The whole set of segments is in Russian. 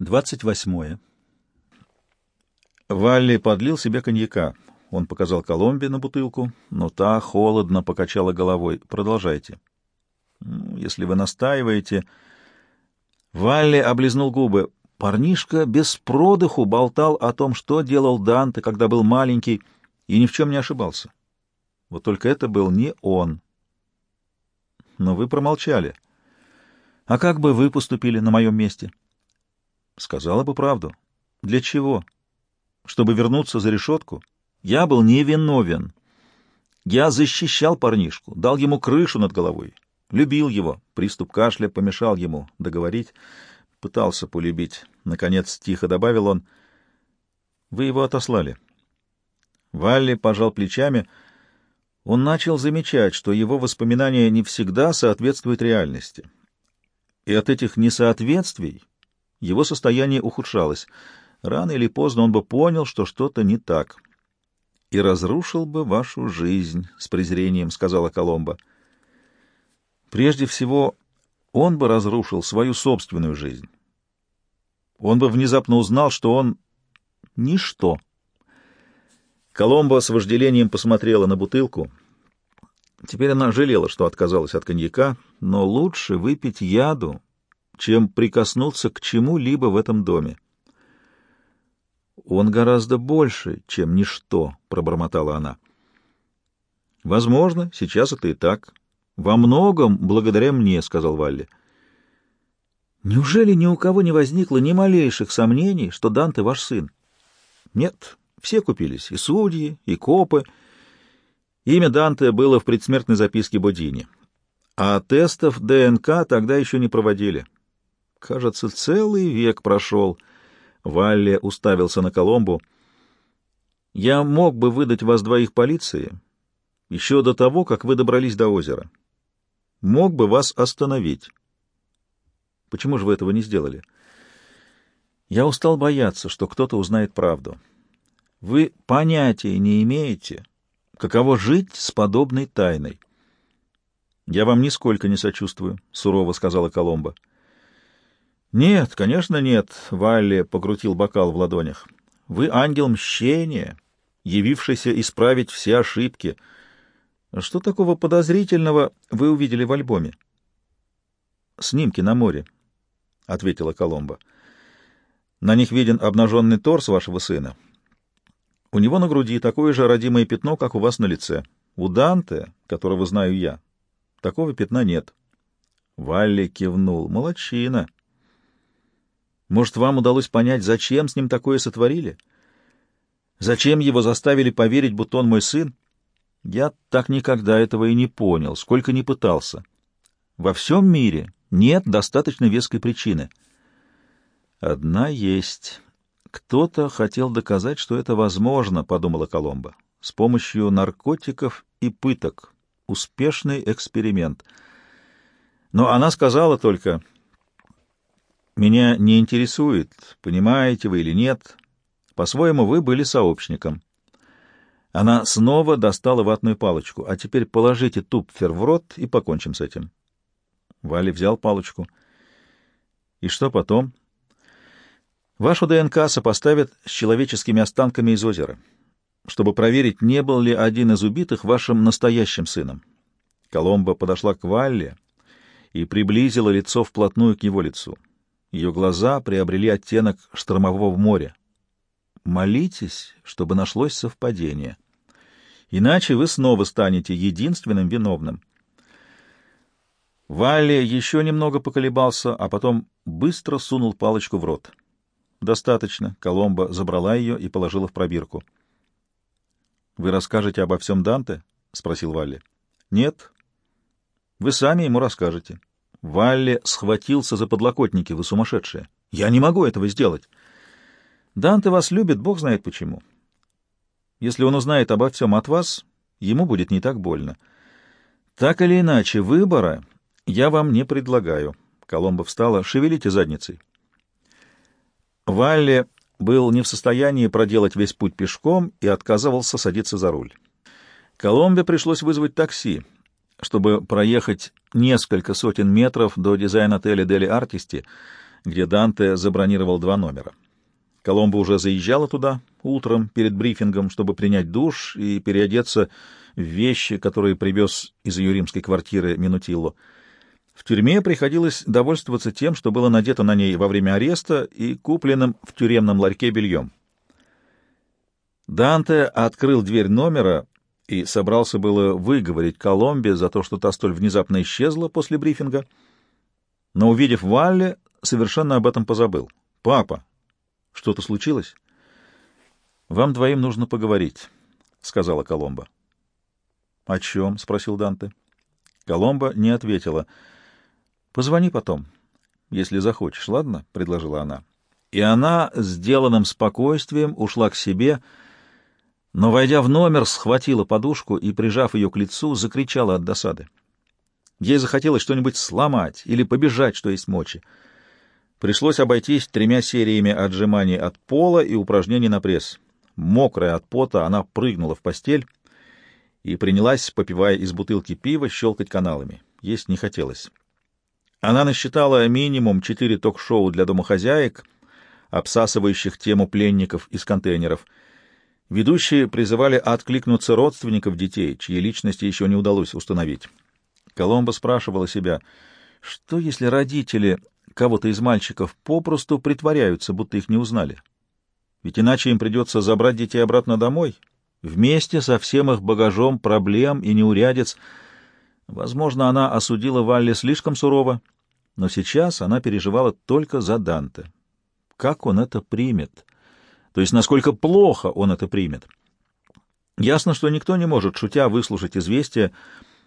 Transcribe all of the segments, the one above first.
28. Валли подлил себе коньяка. Он показал Коломбе на бутылку, но та холодно покачала головой. Продолжайте. Если вы настаиваете... Валли облизнул губы. Парнишка без продыху болтал о том, что делал Данте, когда был маленький, и ни в чем не ошибался. Вот только это был не он. Но вы промолчали. А как бы вы поступили на моем месте? — Сказала бы правду. Для чего? Чтобы вернуться за решетку? Я был невиновен. Я защищал парнишку, дал ему крышу над головой. Любил его. Приступ кашля помешал ему договорить. Пытался полюбить. Наконец, тихо добавил он. Вы его отослали. Валли пожал плечами. Он начал замечать, что его воспоминания не всегда соответствуют реальности. И от этих несоответствий его состояние ухудшалось. Рано или поздно он бы понял, что что-то не так. «И разрушил бы вашу жизнь», — с презрением сказала Коломба. «Прежде всего, он бы разрушил свою собственную жизнь. Он бы внезапно узнал, что он — ничто». Коломба с вожделением посмотрела на бутылку. Теперь она жалела, что отказалась от коньяка, но лучше выпить яду, чем прикоснуться к чему-либо в этом доме. «Он гораздо больше, чем ничто», — пробормотала она. «Возможно, сейчас это и так. Во многом благодаря мне», — сказал Валли. «Неужели ни у кого не возникло ни малейших сомнений, что Данте ваш сын?» «Нет, все купились, и судьи, и копы. Имя Данте было в предсмертной записке Бодини, а тестов ДНК тогда еще не проводили». Кажется, целый век прошел. Валли уставился на Коломбу. Я мог бы выдать вас двоих полиции еще до того, как вы добрались до озера. Мог бы вас остановить. Почему же вы этого не сделали? Я устал бояться, что кто-то узнает правду. Вы понятия не имеете, каково жить с подобной тайной. Я вам нисколько не сочувствую, — сурово сказала Коломба. «Нет, конечно, нет», — Валли покрутил бокал в ладонях. «Вы ангел мщения, явившийся исправить все ошибки. Что такого подозрительного вы увидели в альбоме?» «Снимки на море», — ответила Коломба. «На них виден обнаженный торс вашего сына. У него на груди такое же родимое пятно, как у вас на лице. У Данте, которого знаю я, такого пятна нет». Валли кивнул. «Молодчина». Может, вам удалось понять, зачем с ним такое сотворили? Зачем его заставили поверить, будто он мой сын? Я так никогда этого и не понял, сколько ни пытался. Во всем мире нет достаточно веской причины. Одна есть. Кто-то хотел доказать, что это возможно, — подумала Коломба, — с помощью наркотиков и пыток. Успешный эксперимент. Но она сказала только, меня не интересует, понимаете вы или нет. По-своему, вы были сообщником. Она снова достала ватную палочку. А теперь положите тупфер в рот и покончим с этим. Валя взял палочку. И что потом? Вашу ДНК сопоставят с человеческими останками из озера, чтобы проверить, не был ли один из убитых вашим настоящим сыном. Коломба подошла к Валле и приблизила лицо вплотную к его лицу. Ее глаза приобрели оттенок штормового моря. Молитесь, чтобы нашлось совпадение. Иначе вы снова станете единственным виновным. Валли еще немного поколебался, а потом быстро сунул палочку в рот. «Достаточно». Коломба забрала ее и положила в пробирку. «Вы расскажете обо всем Данте?» — спросил Валли. «Нет. Вы сами ему расскажете. Валли схватился за подлокотники. Вы сумасшедшие. Я не могу этого сделать. Данте вас любит, бог знает почему. Если он узнает обо всем от вас, ему будет не так больно. Так или иначе, выбора я вам не предлагаю. Коломба встала. Шевелите задницей. Валли был не в состоянии проделать весь путь пешком и отказывался садиться за руль. Коломбе пришлось вызвать такси чтобы проехать несколько сотен метров до дизайн-отеля Дели Артисти, где Данте забронировал два номера. Коломба уже заезжала туда утром перед брифингом, чтобы принять душ и переодеться в вещи, которые привез из ее римской квартиры Минутилло. В тюрьме приходилось довольствоваться тем, что было надето на ней во время ареста и купленным в тюремном ларьке бельем. Данте открыл дверь номера и собрался было выговорить Коломбе за то, что та столь внезапно исчезла после брифинга, но, увидев Валли, совершенно об этом позабыл. «Папа, что-то случилось?» «Вам двоим нужно поговорить», — сказала Коломба. «О чем?» — спросил Данте. Коломба не ответила. «Позвони потом, если захочешь, ладно?» — предложила она. И она, сделанным спокойствием, ушла к себе — но, войдя в номер, схватила подушку и, прижав ее к лицу, закричала от досады. Ей захотелось что-нибудь сломать или побежать, что есть мочи. Пришлось обойтись тремя сериями отжиманий от пола и упражнений на пресс. Мокрая от пота, она прыгнула в постель и принялась, попивая из бутылки пива, щелкать каналами. Есть не хотелось. Она насчитала минимум четыре ток-шоу для домохозяек, обсасывающих тему пленников из контейнеров — Ведущие призывали откликнуться родственников детей, чьи личности еще не удалось установить. Коломбо спрашивала себя, что если родители кого-то из мальчиков попросту притворяются, будто их не узнали? Ведь иначе им придется забрать детей обратно домой, вместе со всем их багажом проблем и неурядиц. Возможно, она осудила Валли слишком сурово, но сейчас она переживала только за Данте. Как он это примет? То есть насколько плохо он это примет. Ясно, что никто не может, шутя, выслушать известие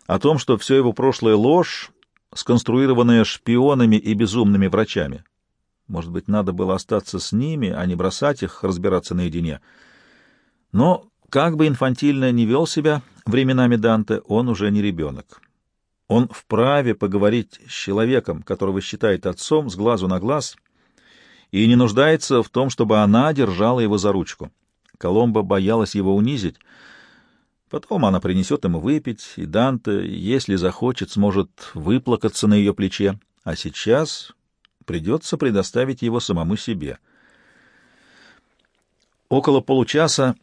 о том, что все его прошлое ложь, сконструированная шпионами и безумными врачами. Может быть, надо было остаться с ними, а не бросать их, разбираться наедине. Но, как бы инфантильно не вел себя временами Данте, он уже не ребенок. Он вправе поговорить с человеком, которого считает отцом, с глазу на глаз — и не нуждается в том, чтобы она держала его за ручку. Коломба боялась его унизить. Потом она принесет ему выпить, и Данте, если захочет, сможет выплакаться на ее плече, а сейчас придется предоставить его самому себе. Около получаса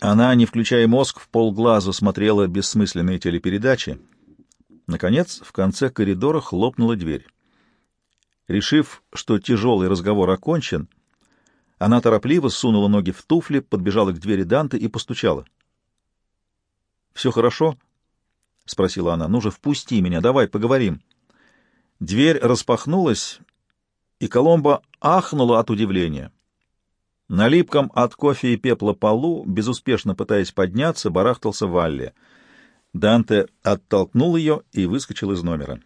она, не включая мозг, в полглаза смотрела бессмысленные телепередачи. Наконец, в конце коридора хлопнула дверь. Решив, что тяжелый разговор окончен, она торопливо сунула ноги в туфли, подбежала к двери Данте и постучала. «Все хорошо?» — спросила она. «Ну же, впусти меня, давай поговорим». Дверь распахнулась, и Коломба ахнула от удивления. На липком от кофе и пепла полу, безуспешно пытаясь подняться, барахтался Валли. Данте оттолкнул ее и выскочил из номера.